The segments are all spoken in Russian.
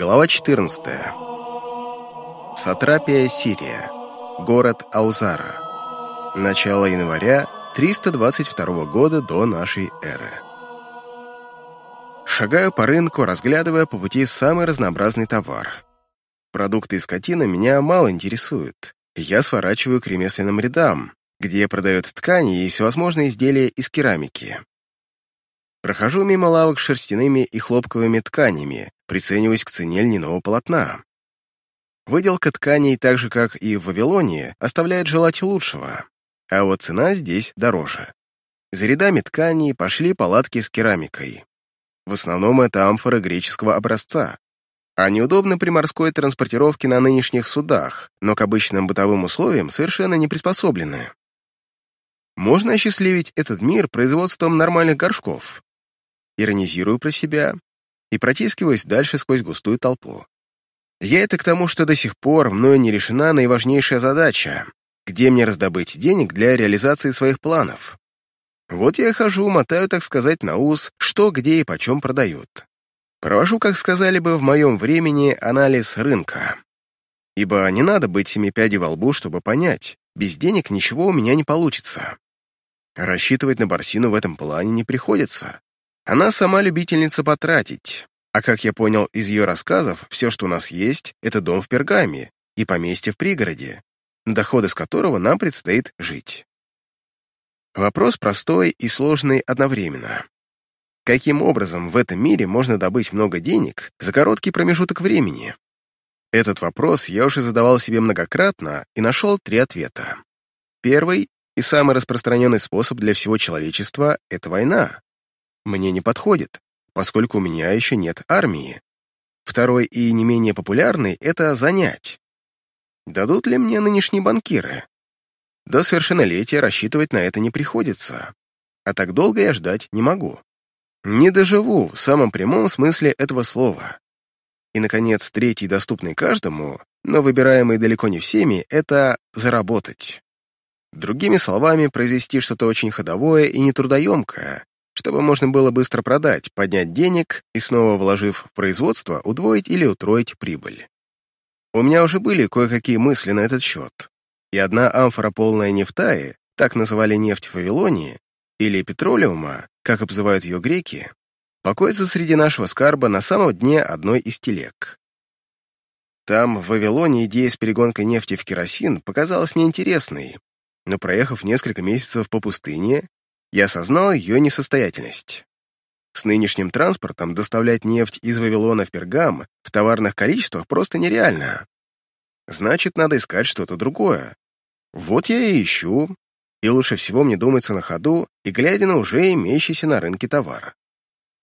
Глава 14. Сатрапия, Сирия. Город Аузара. Начало января 322 года до нашей эры. Шагаю по рынку, разглядывая по пути самый разнообразный товар. Продукты и скотина меня мало интересуют. Я сворачиваю к ремесленным рядам, где продают ткани и всевозможные изделия из керамики. Прохожу мимо лавок с шерстяными и хлопковыми тканями, прицениваясь к цене льняного полотна. Выделка тканей, так же как и в Вавилоне, оставляет желать лучшего, а вот цена здесь дороже. За рядами тканей пошли палатки с керамикой. В основном это амфоры греческого образца. Они удобны при морской транспортировке на нынешних судах, но к обычным бытовым условиям совершенно не приспособлены. Можно осчастливить этот мир производством нормальных горшков, иронизирую про себя и протискиваюсь дальше сквозь густую толпу. Я это к тому, что до сих пор мною не решена наиважнейшая задача, где мне раздобыть денег для реализации своих планов. Вот я хожу, мотаю, так сказать, на ус, что, где и почем продают. Провожу, как сказали бы в моем времени, анализ рынка. Ибо не надо быть семи пядей во лбу, чтобы понять, без денег ничего у меня не получится. Рассчитывать на Барсину в этом плане не приходится. Она сама любительница потратить. А как я понял из ее рассказов, все, что у нас есть, это дом в Пергаме и поместье в пригороде, доходы с которого нам предстоит жить. Вопрос простой и сложный одновременно. Каким образом в этом мире можно добыть много денег за короткий промежуток времени? Этот вопрос я уже задавал себе многократно и нашел три ответа. Первый и самый распространенный способ для всего человечества — это война мне не подходит, поскольку у меня еще нет армии. Второй и не менее популярный — это занять. Дадут ли мне нынешние банкиры? До совершеннолетия рассчитывать на это не приходится, а так долго я ждать не могу. Не доживу в самом прямом смысле этого слова. И, наконец, третий, доступный каждому, но выбираемый далеко не всеми, это заработать. Другими словами, произвести что-то очень ходовое и нетрудоемкое, чтобы можно было быстро продать, поднять денег и, снова вложив в производство, удвоить или утроить прибыль. У меня уже были кое-какие мысли на этот счет, и одна амфора полная нефтаи, так называли нефть в Вавилонии, или петролиума, как обзывают ее греки, покоится среди нашего скарба на самом дне одной из телег. Там, в Вавилоне, идея с перегонкой нефти в керосин показалась мне интересной, но проехав несколько месяцев по пустыне, я осознал ее несостоятельность. С нынешним транспортом доставлять нефть из Вавилона в Пергам в товарных количествах просто нереально. Значит, надо искать что-то другое. Вот я и ищу, и лучше всего мне думается на ходу и глядя на уже имеющийся на рынке товар.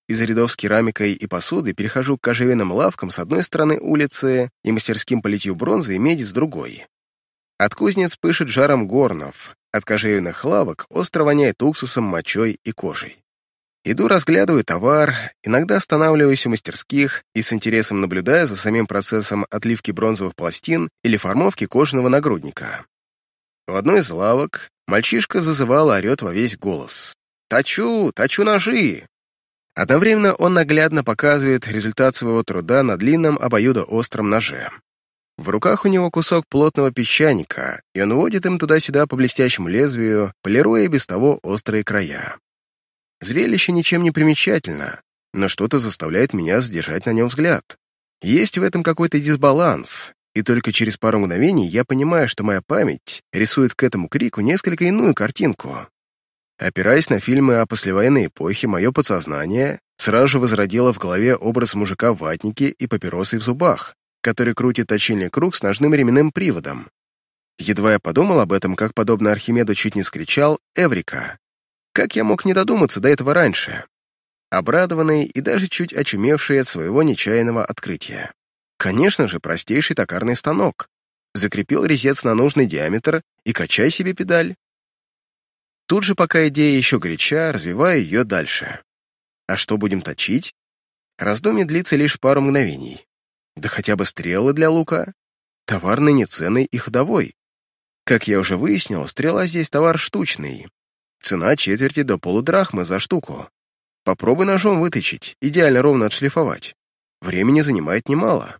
Из рядов с керамикой и посудой перехожу к кожевенным лавкам с одной стороны улицы и мастерским по литью бронзы и меди с другой. От кузнец пышет жаром горнов, от кожевенных лавок остро воняет уксусом, мочой и кожей. Иду, разглядываю товар, иногда останавливаюсь у мастерских и с интересом наблюдаю за самим процессом отливки бронзовых пластин или формовки кожаного нагрудника. В одной из лавок мальчишка зазывал орет во весь голос. «Точу! Точу ножи!» Одновременно он наглядно показывает результат своего труда на длинном обоюдоостром ноже. В руках у него кусок плотного песчаника, и он водит им туда-сюда по блестящему лезвию, полируя без того острые края. Зрелище ничем не примечательно, но что-то заставляет меня задержать на нем взгляд. Есть в этом какой-то дисбаланс, и только через пару мгновений я понимаю, что моя память рисует к этому крику несколько иную картинку. Опираясь на фильмы о послевоенной эпохе, мое подсознание сразу же возродило в голове образ мужика в ватнике и папиросой в зубах, который крутит точильный круг с ножным ременным приводом. Едва я подумал об этом, как, подобно Архимеду, чуть не скричал «Эврика!». Как я мог не додуматься до этого раньше? Обрадованный и даже чуть очумевший от своего нечаянного открытия. Конечно же, простейший токарный станок. Закрепил резец на нужный диаметр и качай себе педаль. Тут же, пока идея еще горяча, развиваю ее дальше. А что будем точить? Раздумье длится лишь пару мгновений. Да хотя бы стрелы для лука. Товар ныне ценный и ходовой. Как я уже выяснил, стрела здесь товар штучный. Цена четверти до полудрахмы за штуку. Попробуй ножом выточить, идеально ровно отшлифовать. времени занимает немало.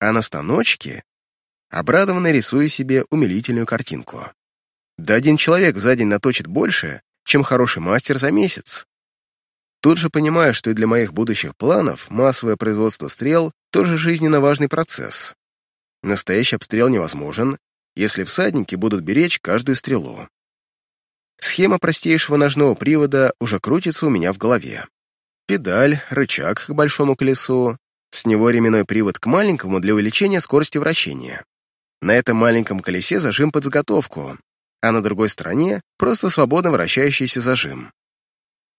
А на станочке обрадованно рисую себе умилительную картинку. Да один человек за день наточит больше, чем хороший мастер за месяц. Тут же понимаю, что и для моих будущих планов массовое производство стрел тоже жизненно важный процесс. Настоящий обстрел невозможен, если всадники будут беречь каждую стрелу. Схема простейшего ножного привода уже крутится у меня в голове. Педаль, рычаг к большому колесу, с него ременной привод к маленькому для увеличения скорости вращения. На этом маленьком колесе зажим под заготовку, а на другой стороне просто свободно вращающийся зажим.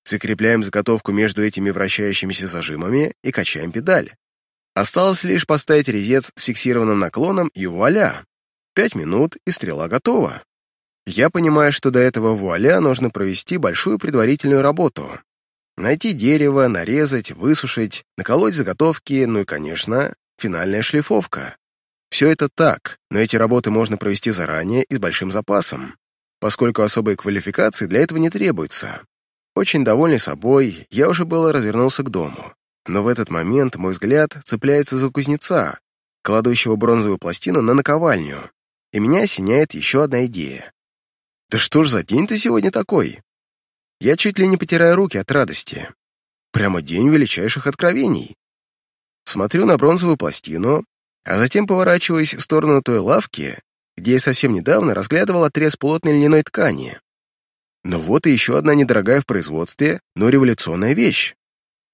Закрепляем заготовку между этими вращающимися зажимами и качаем педаль. Осталось лишь поставить резец с фиксированным наклоном и вуаля! Пять минут, и стрела готова. Я понимаю, что до этого вуаля нужно провести большую предварительную работу. Найти дерево, нарезать, высушить, наколоть заготовки, ну и, конечно, финальная шлифовка. Все это так, но эти работы можно провести заранее и с большим запасом, поскольку особой квалификации для этого не требуется. Очень довольный собой, я уже было развернулся к дому. Но в этот момент мой взгляд цепляется за кузнеца, кладущего бронзовую пластину на наковальню, и меня осеняет еще одна идея. «Да что ж за день ты сегодня такой?» Я чуть ли не потираю руки от радости. Прямо день величайших откровений. Смотрю на бронзовую пластину, а затем поворачиваюсь в сторону той лавки, где я совсем недавно разглядывал отрез плотной льняной ткани. Но вот и еще одна недорогая в производстве, но революционная вещь.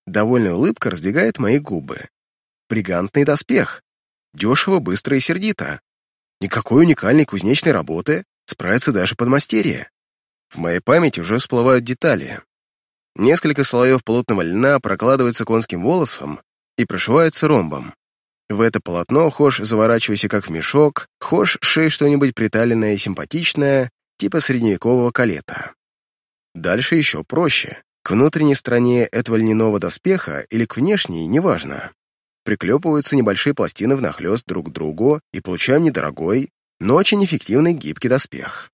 Довольная улыбка раздвигает мои губы. Бригантный доспех. Дешево, быстро и сердито. Никакой уникальной кузнечной работы, справится даже подмастерье. В моей памяти уже всплывают детали. Несколько слоев плотного льна прокладывается конским волосом и прошиваются ромбом. В это полотно хошь заворачивайся как в мешок, хошь шей что-нибудь приталенное и симпатичное, типа средневекового калета. Дальше еще проще. К внутренней стороне этого льняного доспеха или к внешней, неважно. Приклепываются небольшие пластины внахлёст друг к другу и получаем недорогой, но очень эффективный гибкий доспех.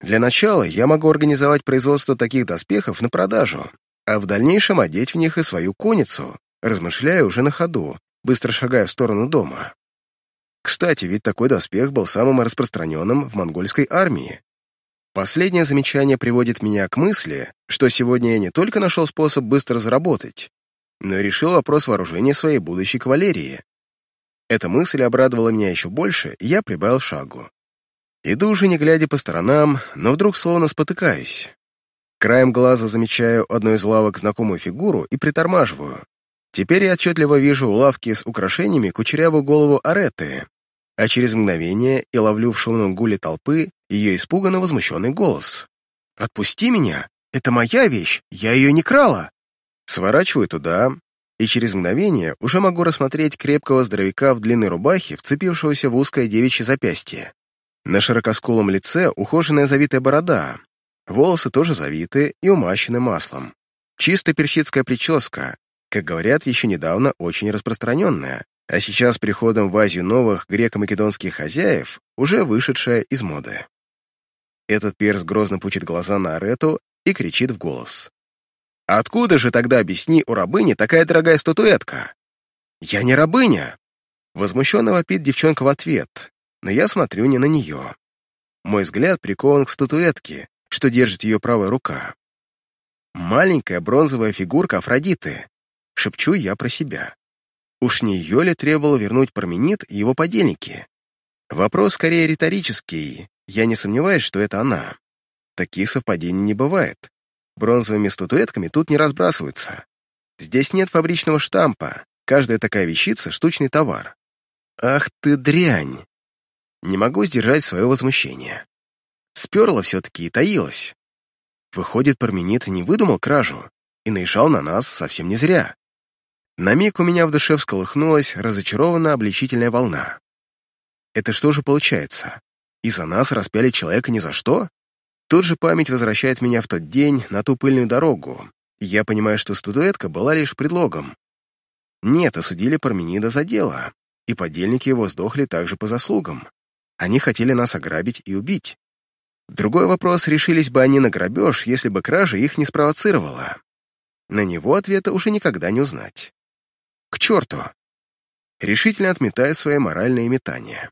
Для начала я могу организовать производство таких доспехов на продажу, а в дальнейшем одеть в них и свою конницу, размышляя уже на ходу, быстро шагая в сторону дома. Кстати, ведь такой доспех был самым распространенным в монгольской армии, Последнее замечание приводит меня к мысли, что сегодня я не только нашел способ быстро заработать, но и решил вопрос вооружения своей будущей кавалерии. Эта мысль обрадовала меня еще больше, и я прибавил шагу. Иду уже не глядя по сторонам, но вдруг словно спотыкаюсь. Краем глаза замечаю одну из лавок знакомую фигуру и притормаживаю. Теперь я отчетливо вижу у лавки с украшениями кучерявую голову Ареты, а через мгновение и ловлю в шумном гуле толпы ее испуганно возмущенный голос. «Отпусти меня! Это моя вещь! Я ее не крала!» Сворачиваю туда, и через мгновение уже могу рассмотреть крепкого здоровяка в длинной рубахе, вцепившегося в узкое девичье запястье. На широкоскулом лице ухоженная завитая борода, волосы тоже завиты и умащены маслом. Чисто персидская прическа, как говорят, еще недавно очень распространенная, а сейчас приходом в Азию новых греко-македонских хозяев, уже вышедшая из моды. Этот перс грозно пучит глаза на Арету и кричит в голос. «Откуда же тогда, объясни, у рабыни такая дорогая статуэтка?» «Я не рабыня!» Возмущенно вопит девчонка в ответ, но я смотрю не на нее. Мой взгляд прикован к статуэтке, что держит ее правая рука. Маленькая бронзовая фигурка Афродиты. Шепчу я про себя. Уж не ее ли требовало вернуть Парменид и его подельники? Вопрос скорее риторический, я не сомневаюсь, что это она. Таких совпадений не бывает. Бронзовыми статуэтками тут не разбрасываются. Здесь нет фабричного штампа, каждая такая вещица — штучный товар. Ах ты дрянь! Не могу сдержать свое возмущение. Сперла все-таки и таилась. Выходит, Парменид не выдумал кражу и наезжал на нас совсем не зря. На миг у меня в душе всколыхнулась разочарованно обличительная волна. Это что же получается? И за нас распяли человека ни за что? Тут же память возвращает меня в тот день на ту пыльную дорогу, я понимаю, что статуэтка была лишь предлогом. Нет, осудили Парменида за дело, и подельники его сдохли также по заслугам. Они хотели нас ограбить и убить. Другой вопрос, решились бы они на грабеж, если бы кража их не спровоцировала. На него ответа уже никогда не узнать. К черту! Решительно отметая свои моральные метания.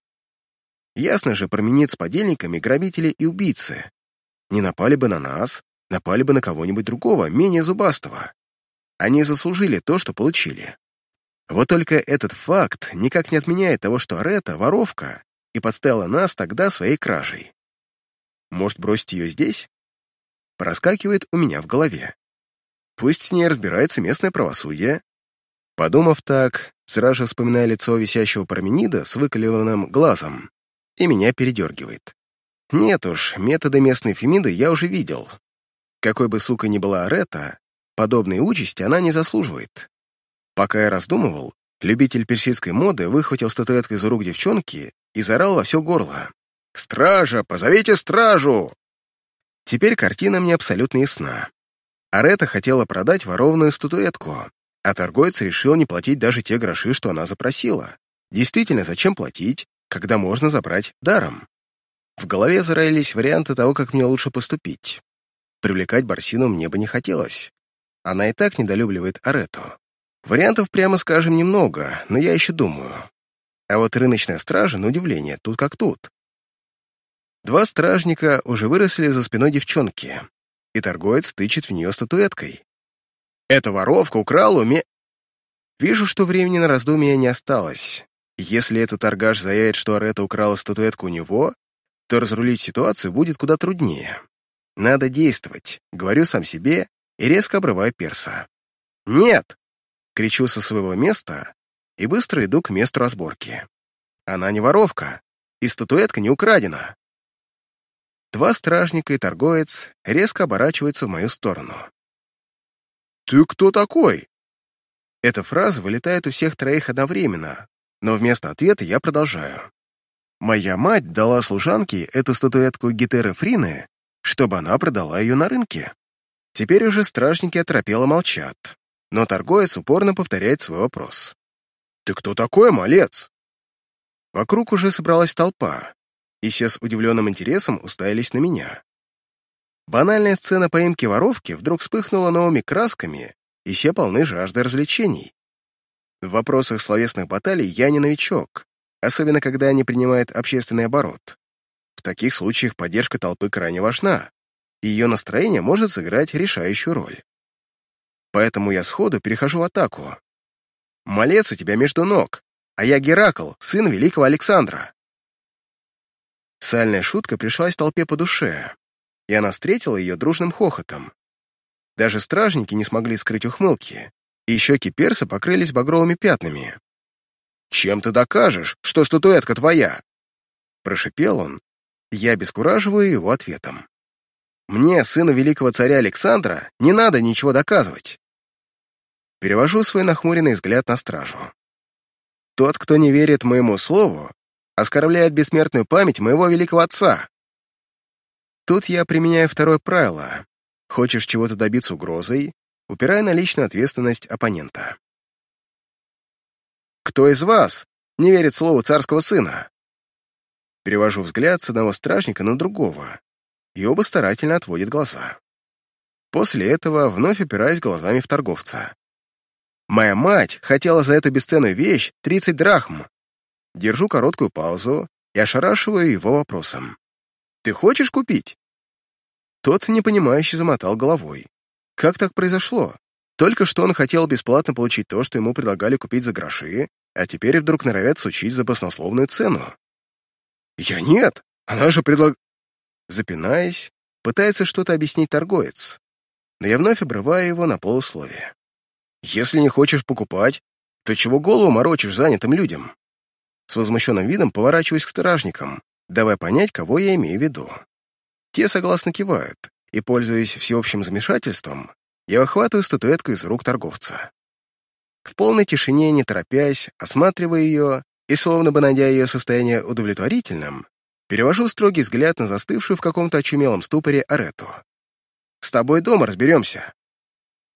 Ясно же, променит с подельниками грабители и убийцы. Не напали бы на нас, напали бы на кого-нибудь другого, менее зубастого. Они заслужили то, что получили. Вот только этот факт никак не отменяет того, что Арета — воровка и подставила нас тогда своей кражей. Может, бросить ее здесь? Проскакивает у меня в голове. Пусть с ней разбирается местное правосудие. Подумав так, сразу же вспоминая лицо висящего парменида с выколенным глазом, и меня передергивает. Нет уж, методы местной Фемиды я уже видел. Какой бы сука ни была Арета, подобной участи она не заслуживает. Пока я раздумывал, любитель персидской моды выхватил статуэтку из рук девчонки и заорал во все горло. «Стража! Позовите стражу!» Теперь картина мне абсолютно ясна. Арета хотела продать ворованную статуэтку, а торговец решил не платить даже те гроши, что она запросила. Действительно, зачем платить, когда можно забрать даром? В голове зароились варианты того, как мне лучше поступить. Привлекать Барсину мне бы не хотелось. Она и так недолюбливает Арету. Вариантов, прямо скажем, немного, но я еще думаю. А вот рыночная стража, на удивление, тут как тут. Два стражника уже выросли за спиной девчонки, и торговец тычет в нее статуэткой. Эта воровка украла уме... Вижу, что времени на раздумья не осталось. Если этот торгаш заявит, что Арета украла статуэтку у него, то разрулить ситуацию будет куда труднее. Надо действовать, говорю сам себе и резко обрываю перса. «Нет!» — кричу со своего места и быстро иду к месту разборки. Она не воровка, и статуэтка не украдена. Два стражника и торговец резко оборачиваются в мою сторону. «Ты кто такой?» Эта фраза вылетает у всех троих одновременно, но вместо ответа я продолжаю. Моя мать дала служанке эту статуэтку Гетеры Фрины, чтобы она продала ее на рынке. Теперь уже стражники оторопело молчат, но торговец упорно повторяет свой вопрос. «Ты кто такой, малец?» Вокруг уже собралась толпа, и все с удивленным интересом уставились на меня. Банальная сцена поимки воровки вдруг вспыхнула новыми красками, и все полны жажды развлечений. В вопросах словесных баталий я не новичок, особенно когда они принимают общественный оборот. В таких случаях поддержка толпы крайне важна, и ее настроение может сыграть решающую роль. Поэтому я сходу перехожу в атаку. «Малец у тебя между ног, а я Геракл, сын великого Александра». Сальная шутка пришлась толпе по душе, и она встретила ее дружным хохотом. Даже стражники не смогли скрыть ухмылки, и щеки перса покрылись багровыми пятнами. «Чем ты докажешь, что статуэтка твоя?» Прошипел он, я обескураживаю его ответом. «Мне, сыну великого царя Александра, не надо ничего доказывать». Перевожу свой нахмуренный взгляд на стражу. Тот, кто не верит моему слову, оскорбляет бессмертную память моего великого отца. Тут я применяю второе правило. Хочешь чего-то добиться угрозой, упирай на личную ответственность оппонента. «Кто из вас не верит слову царского сына?» Перевожу взгляд с одного стражника на другого, и оба старательно отводят глаза. После этого вновь опираюсь глазами в торговца. «Моя мать хотела за эту бесценную вещь 30 драхм, Держу короткую паузу и ошарашиваю его вопросом. «Ты хочешь купить?» Тот непонимающе замотал головой. Как так произошло? Только что он хотел бесплатно получить то, что ему предлагали купить за гроши, а теперь вдруг норовят сучить за баснословную цену. «Я нет! Она же предлаг...» Запинаясь, пытается что-то объяснить торговец, но я вновь обрываю его на полусловие. «Если не хочешь покупать, то чего голову морочишь занятым людям?» С возмущенным видом поворачиваюсь к стражникам, давая понять, кого я имею в виду. Те согласно кивают, и, пользуясь всеобщим замешательством, я охватываю статуэтку из рук торговца. В полной тишине, не торопясь, осматривая ее и, словно бы найдя ее состояние удовлетворительным, перевожу строгий взгляд на застывшую в каком-то очумелом ступоре Арету. «С тобой дома разберемся»,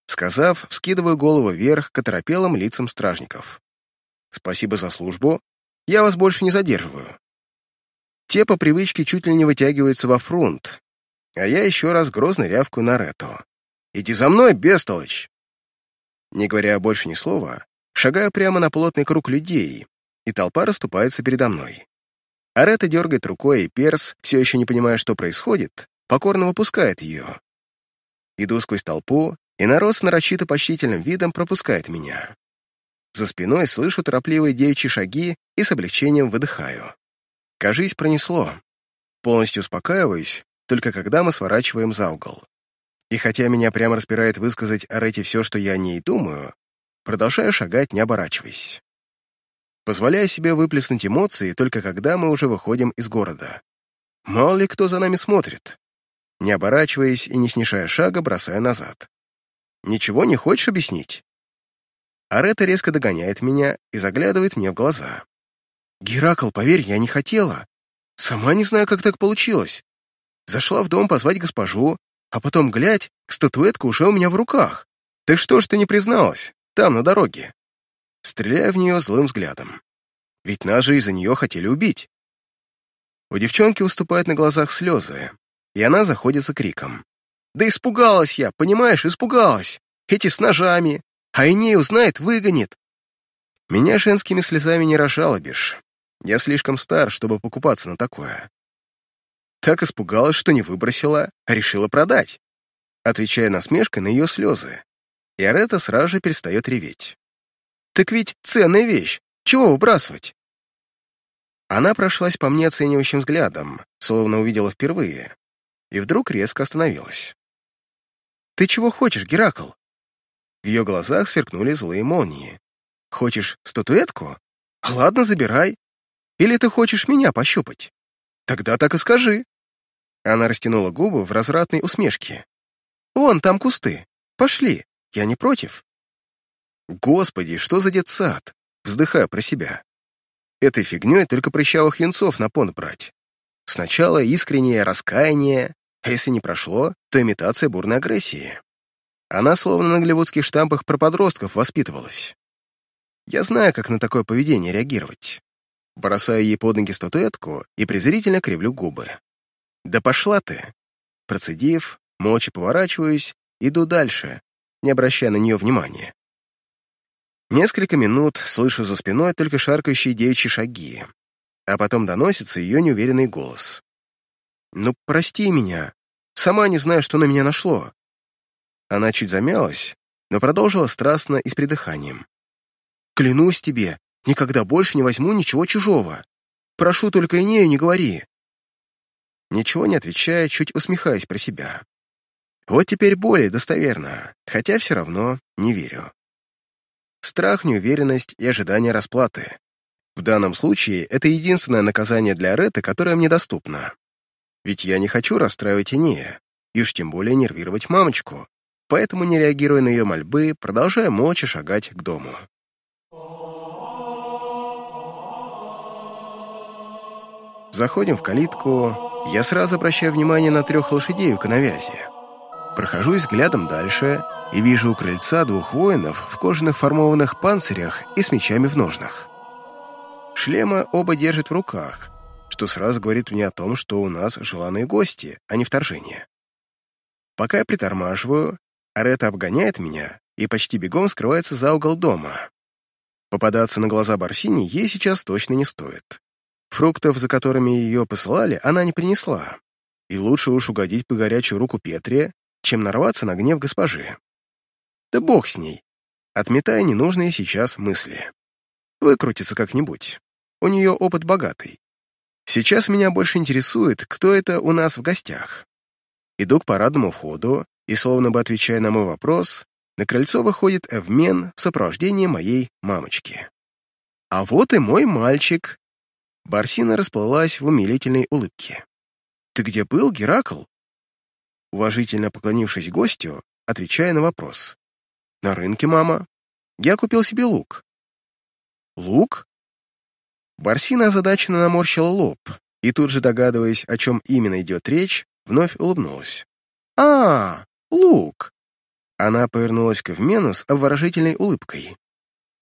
Сказав, вскидываю голову вверх к оторопелым лицам стражников. «Спасибо за службу я вас больше не задерживаю. Те по привычке чуть ли не вытягиваются во фронт, а я еще раз грозно рявкую на Рету. «Иди за мной, бестолочь!» Не говоря больше ни слова, шагаю прямо на плотный круг людей, и толпа расступается передо мной. Арета дергает рукой, и Перс, все еще не понимая, что происходит, покорно выпускает ее. Иду сквозь толпу, и народ с нарочито почтительным видом пропускает меня. За спиной слышу торопливые девичьи шаги и с облегчением выдыхаю. Кажись, пронесло. Полностью успокаиваюсь, только когда мы сворачиваем за угол. И хотя меня прямо распирает высказать Арете все, что я о ней думаю, продолжаю шагать, не оборачиваясь. Позволяя себе выплеснуть эмоции только когда мы уже выходим из города. Мало ли кто за нами смотрит. Не оборачиваясь и не снижая шага, бросаю назад. «Ничего не хочешь объяснить?» Арета резко догоняет меня и заглядывает мне в глаза. «Геракл, поверь, я не хотела. Сама не знаю, как так получилось. Зашла в дом позвать госпожу, а потом, глядь, статуэтка уже у меня в руках. Так что ж ты не призналась? Там, на дороге». Стреляя в нее злым взглядом. Ведь нас же из-за нее хотели убить. У девчонки выступают на глазах слезы, и она заходится криком. «Да испугалась я, понимаешь, испугалась! Эти с ножами, а Инею узнает, выгонит!» Меня женскими слезами не разжалобишь. Я слишком стар, чтобы покупаться на такое. Так испугалась, что не выбросила, а решила продать. Отвечая насмешкой на ее слезы. И Арета сразу же перестает реветь. «Так ведь ценная вещь! Чего выбрасывать?» Она прошлась по мне оценивающим взглядом, словно увидела впервые, и вдруг резко остановилась. «Ты чего хочешь, Геракл?» В ее глазах сверкнули злые молнии. «Хочешь статуэтку? Ладно, забирай. Или ты хочешь меня пощупать? Тогда так и скажи». Она растянула губы в развратной усмешке. «Вон там кусты. Пошли, я не против». «Господи, что за детсад?» Вздыхаю про себя. Этой фигней только прыщавых юнцов на понт брать. Сначала искреннее раскаяние, а если не прошло, то имитация бурной агрессии. Она словно на голливудских штампах про подростков воспитывалась. Я знаю, как на такое поведение реагировать. Бросаю ей под ноги статуэтку и презрительно кривлю губы. «Да пошла ты!» Процедив, молча поворачиваюсь, иду дальше, не обращая на нее внимания. Несколько минут слышу за спиной только шаркающие девичьи шаги, а потом доносится ее неуверенный голос. «Ну, прости меня. Сама не знаю, что на меня нашло». Она чуть замялась, но продолжила страстно и с придыханием. «Клянусь тебе, никогда больше не возьму ничего чужого. Прошу только и нею не говори». Ничего не отвечая, чуть усмехаясь про себя. Вот теперь более достоверно, хотя все равно не верю. Страх, неуверенность и ожидание расплаты. В данном случае это единственное наказание для Реты, которое мне доступно. Ведь я не хочу расстраивать Инея, и уж тем более нервировать мамочку, поэтому, не реагируя на ее мольбы, продолжаю молча шагать к дому. Заходим в калитку, я сразу обращаю внимание на трех лошадей у коновязи. Прохожусь взглядом дальше и вижу у крыльца двух воинов в кожаных формованных панцирях и с мечами в ножнах. Шлема оба держат в руках, что сразу говорит мне о том, что у нас желанные гости, а не вторжение. Пока я притормаживаю, Арета обгоняет меня и почти бегом скрывается за угол дома. Попадаться на глаза Барсини ей сейчас точно не стоит. Фруктов, за которыми ее посылали, она не принесла. И лучше уж угодить по горячую руку Петре, чем нарваться на гнев госпожи. Да бог с ней, отметая ненужные сейчас мысли. Выкрутится как-нибудь. У нее опыт богатый. Сейчас меня больше интересует, кто это у нас в гостях. Иду к парадному входу, и, словно бы отвечая на мой вопрос, на крыльцо выходит Эвмен в сопровождении моей мамочки. «А вот и мой мальчик!» Барсина расплылась в умилительной улыбке. «Ты где был, Геракл?» Уважительно поклонившись гостю, отвечая на вопрос. «На рынке, мама. Я купил себе лук». «Лук?» Барсина озадаченно наморщила лоб, и тут же, догадываясь, о чем именно идет речь, вновь улыбнулась. «А, лук!» Она повернулась к Эвмену с обворожительной улыбкой.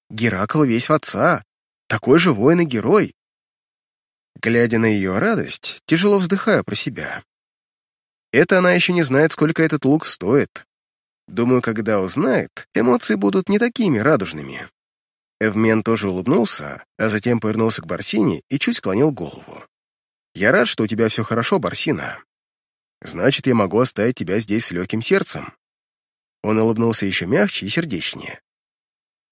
«Геракл весь в отца, такой же воин и герой!» Глядя на ее радость, тяжело вздыхая про себя. Это она еще не знает, сколько этот лук стоит. Думаю, когда узнает, эмоции будут не такими радужными. Эвмен тоже улыбнулся, а затем повернулся к Барсине и чуть склонил голову. «Я рад, что у тебя все хорошо, Барсина. Значит, я могу оставить тебя здесь с легким сердцем». Он улыбнулся еще мягче и сердечнее.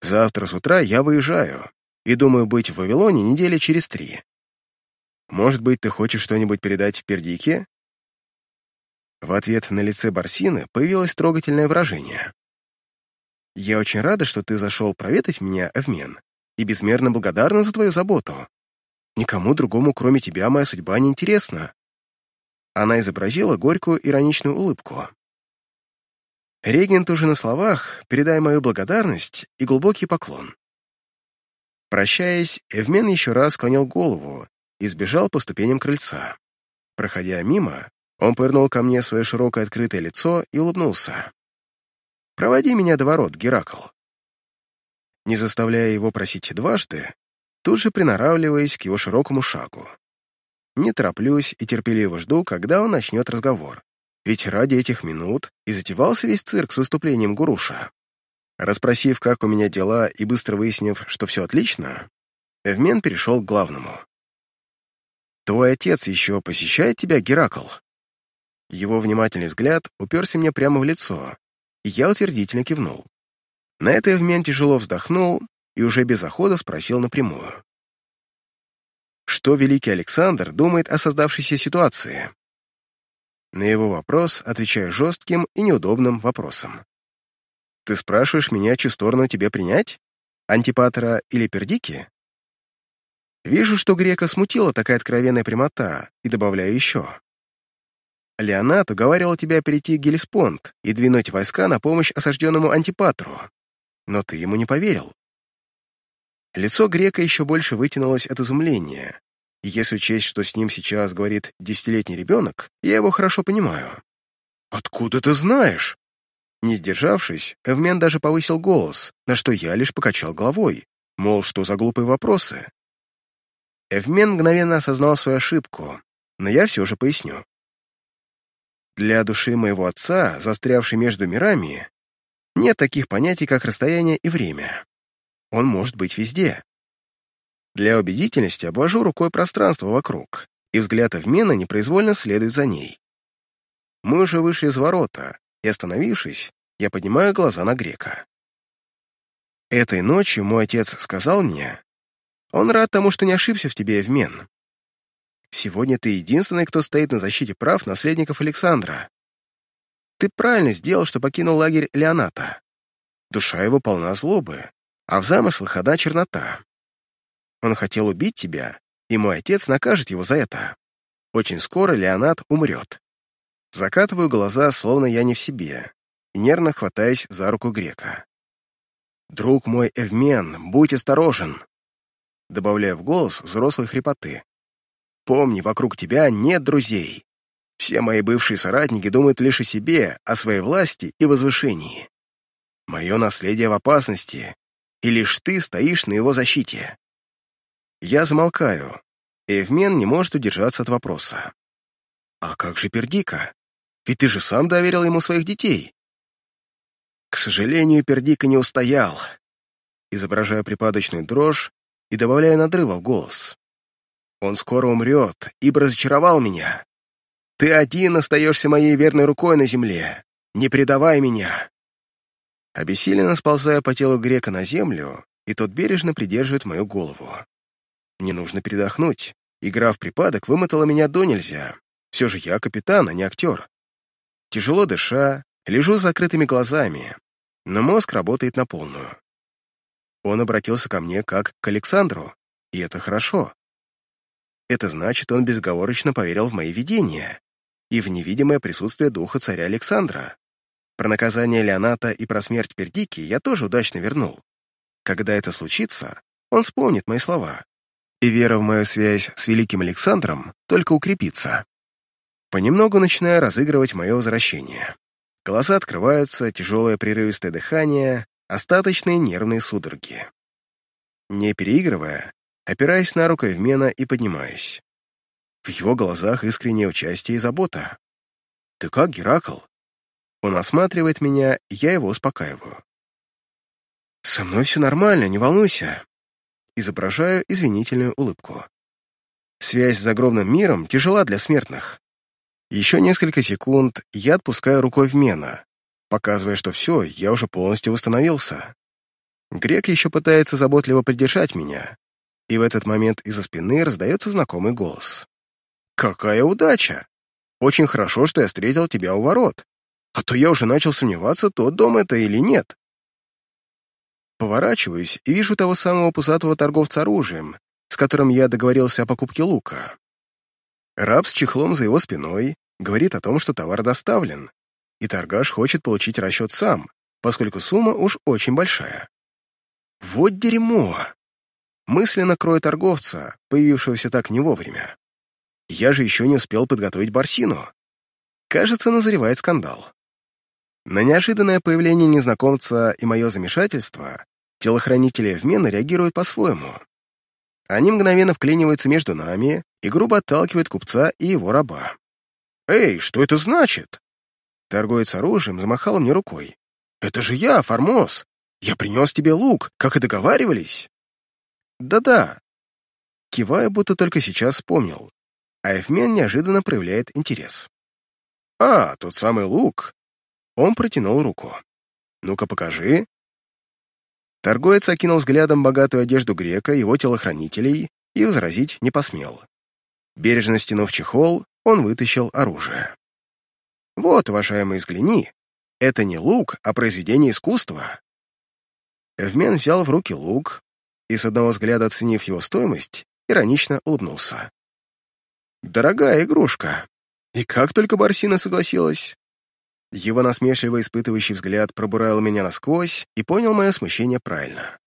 «Завтра с утра я выезжаю и думаю быть в Вавилоне недели через три. Может быть, ты хочешь что-нибудь передать Пердике?» В ответ на лице Барсины появилось трогательное выражение. «Я очень рада, что ты зашел проведать меня, Эвмен, и безмерно благодарна за твою заботу. Никому другому, кроме тебя, моя судьба не интересна». Она изобразила горькую ироничную улыбку. Регент уже на словах, передай мою благодарность и глубокий поклон. Прощаясь, Эвмен еще раз склонил голову и сбежал по ступеням крыльца. Проходя мимо, он повернул ко мне свое широкое открытое лицо и улыбнулся. «Проводи меня до ворот, Геракл». Не заставляя его просить дважды, тут же приноравливаясь к его широкому шагу. Не тороплюсь и терпеливо жду, когда он начнет разговор. Ведь ради этих минут и затевался весь цирк с выступлением Гуруша. Распросив, как у меня дела, и быстро выяснив, что все отлично, Эвмен перешел к главному. «Твой отец еще посещает тебя, Геракл?» Его внимательный взгляд уперся мне прямо в лицо, и я утвердительно кивнул. На это Эвмен тяжело вздохнул и уже без охода спросил напрямую. Что великий Александр думает о создавшейся ситуации? На его вопрос отвечаю жестким и неудобным вопросом. «Ты спрашиваешь меня, чью сторону тебе принять? Антипатора или Пердики?» Вижу, что грека смутила такая откровенная прямота, и добавляю еще. Леонат уговаривал тебя перейти Гелеспонд и двинуть войска на помощь осажденному Антипатру. Но ты ему не поверил. Лицо грека еще больше вытянулось от изумления, и если учесть, что с ним сейчас говорит десятилетний ребенок, я его хорошо понимаю. «Откуда ты знаешь?» Не сдержавшись, Эвмен даже повысил голос, на что я лишь покачал головой, мол, что за глупые вопросы. Эвмен мгновенно осознал свою ошибку, но я все же поясню. Для души моего отца, застрявшей между мирами, нет таких понятий, как расстояние и время. Он может быть везде. Для убедительности обвожу рукой пространство вокруг, и взгляд Эвмена непроизвольно следует за ней. Мы уже вышли из ворота, и, остановившись, я поднимаю глаза на грека. Этой ночью мой отец сказал мне, он рад тому, что не ошибся в тебе, Эвмен. Сегодня ты единственный, кто стоит на защите прав наследников Александра. Ты правильно сделал, что покинул лагерь Леоната. Душа его полна злобы, а в замыслах одна чернота. Он хотел убить тебя, и мой отец накажет его за это. Очень скоро Леонат умрет. Закатываю глаза, словно я не в себе, и нервно хватаясь за руку грека. «Друг мой Эвмен, будь осторожен!» Добавляю в голос взрослой хрипоты. «Помни, вокруг тебя нет друзей. Все мои бывшие соратники думают лишь о себе, о своей власти и возвышении. Мое наследие в опасности, и лишь ты стоишь на его защите. Я замолкаю, и Эвмен не может удержаться от вопроса. «А как же Пердика? Ведь ты же сам доверил ему своих детей». К сожалению, Пердика не устоял. Изображая припадочную дрожь и добавляя надрыва в голос. «Он скоро умрет, ибо разочаровал меня. Ты один остаешься моей верной рукой на земле. Не предавай меня!» Обессиленно сползая по телу грека на землю, и тот бережно придерживает мою голову. Мне нужно передохнуть. Игра в припадок вымотала меня до нельзя. Все же я капитан, а не актер. Тяжело дыша, лежу с закрытыми глазами, но мозг работает на полную. Он обратился ко мне как к Александру, и это хорошо. Это значит, он безговорочно поверил в мои видения и в невидимое присутствие духа царя Александра. Про наказание Леоната и про смерть Пердики я тоже удачно вернул. Когда это случится, он вспомнит мои слова и вера в мою связь с великим Александром только укрепится. Понемногу начинаю разыгрывать мое возвращение. Глаза открываются, тяжелое прерывистое дыхание, остаточные нервные судороги. Не переигрывая, опираюсь на руку Евмена и поднимаюсь. В его глазах искреннее участие и забота. «Ты как, Геракл?» Он осматривает меня, я его успокаиваю. «Со мной все нормально, не волнуйся». Изображаю извинительную улыбку. Связь с загробным миром тяжела для смертных. Еще несколько секунд я отпускаю рукой в Мена, показывая, что все, я уже полностью восстановился. Грек еще пытается заботливо придержать меня, и в этот момент из-за спины раздается знакомый голос. «Какая удача! Очень хорошо, что я встретил тебя у ворот, а то я уже начал сомневаться, тот дом это или нет». Поворачиваюсь и вижу того самого пузатого торговца оружием, с которым я договорился о покупке лука. Раб с чехлом за его спиной говорит о том, что товар доставлен, и торгаш хочет получить расчет сам, поскольку сумма уж очень большая. Вот дерьмо! Мысленно крою торговца, появившегося так не вовремя. Я же еще не успел подготовить барсину. Кажется, назревает скандал. На неожиданное появление незнакомца и мое замешательство телохранители Вмена реагируют по-своему. Они мгновенно вклиниваются между нами и грубо отталкивают купца и его раба. «Эй, что это значит?» Торговец оружием замахал мне рукой. «Это же я, Формоз! Я принес тебе лук, как и договаривались!» «Да-да». Кивая, будто только сейчас вспомнил. А неожиданно проявляет интерес. «А, тот самый лук!» Он протянул руку. «Ну-ка, покажи». Торговец окинул взглядом богатую одежду грека, его телохранителей, и возразить не посмел. Бережно стянув чехол, он вытащил оружие. «Вот, уважаемый, взгляни. Это не лук, а произведение искусства». Эвмен взял в руки лук, и, с одного взгляда оценив его стоимость, иронично улыбнулся. «Дорогая игрушка! И как только Барсина согласилась!» Его насмешливо испытывающий взгляд пробурал меня насквозь и понял мое смущение правильно.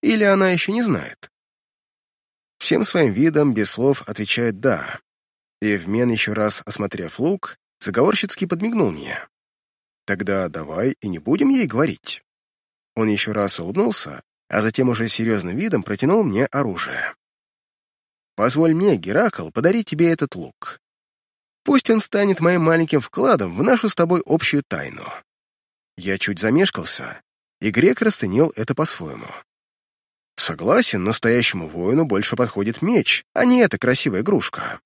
Или она еще не знает? Всем своим видом, без слов, отвечает «да». И вмен еще раз осмотрев лук, заговорщицки подмигнул мне. «Тогда давай и не будем ей говорить». Он еще раз улыбнулся, а затем уже серьезным видом протянул мне оружие. «Позволь мне, Геракл, подарить тебе этот лук. Пусть он станет моим маленьким вкладом в нашу с тобой общую тайну». Я чуть замешкался, и грек расценил это по-своему. Согласен, настоящему воину больше подходит меч, а не эта красивая игрушка.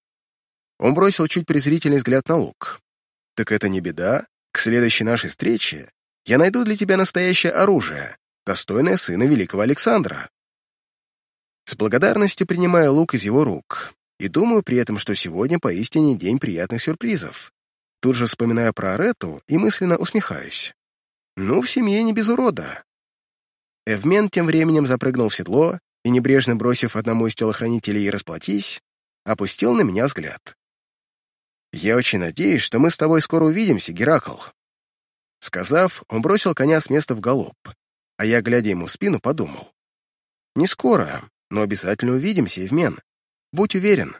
Он бросил чуть презрительный взгляд на лук. «Так это не беда. К следующей нашей встрече я найду для тебя настоящее оружие, достойная сына великого Александра. С благодарностью принимаю лук из его рук и думаю при этом, что сегодня поистине день приятных сюрпризов. Тут же вспоминаю про Арету и мысленно усмехаюсь. Ну, в семье не без урода. Эвмен тем временем запрыгнул в седло и, небрежно бросив одному из телохранителей «расплатись», опустил на меня взгляд. «Я очень надеюсь, что мы с тобой скоро увидимся, Геракл». Сказав, он бросил коня с места в галоп, а я, глядя ему в спину, подумал. «Не скоро, но обязательно увидимся, Евмен. Будь уверен».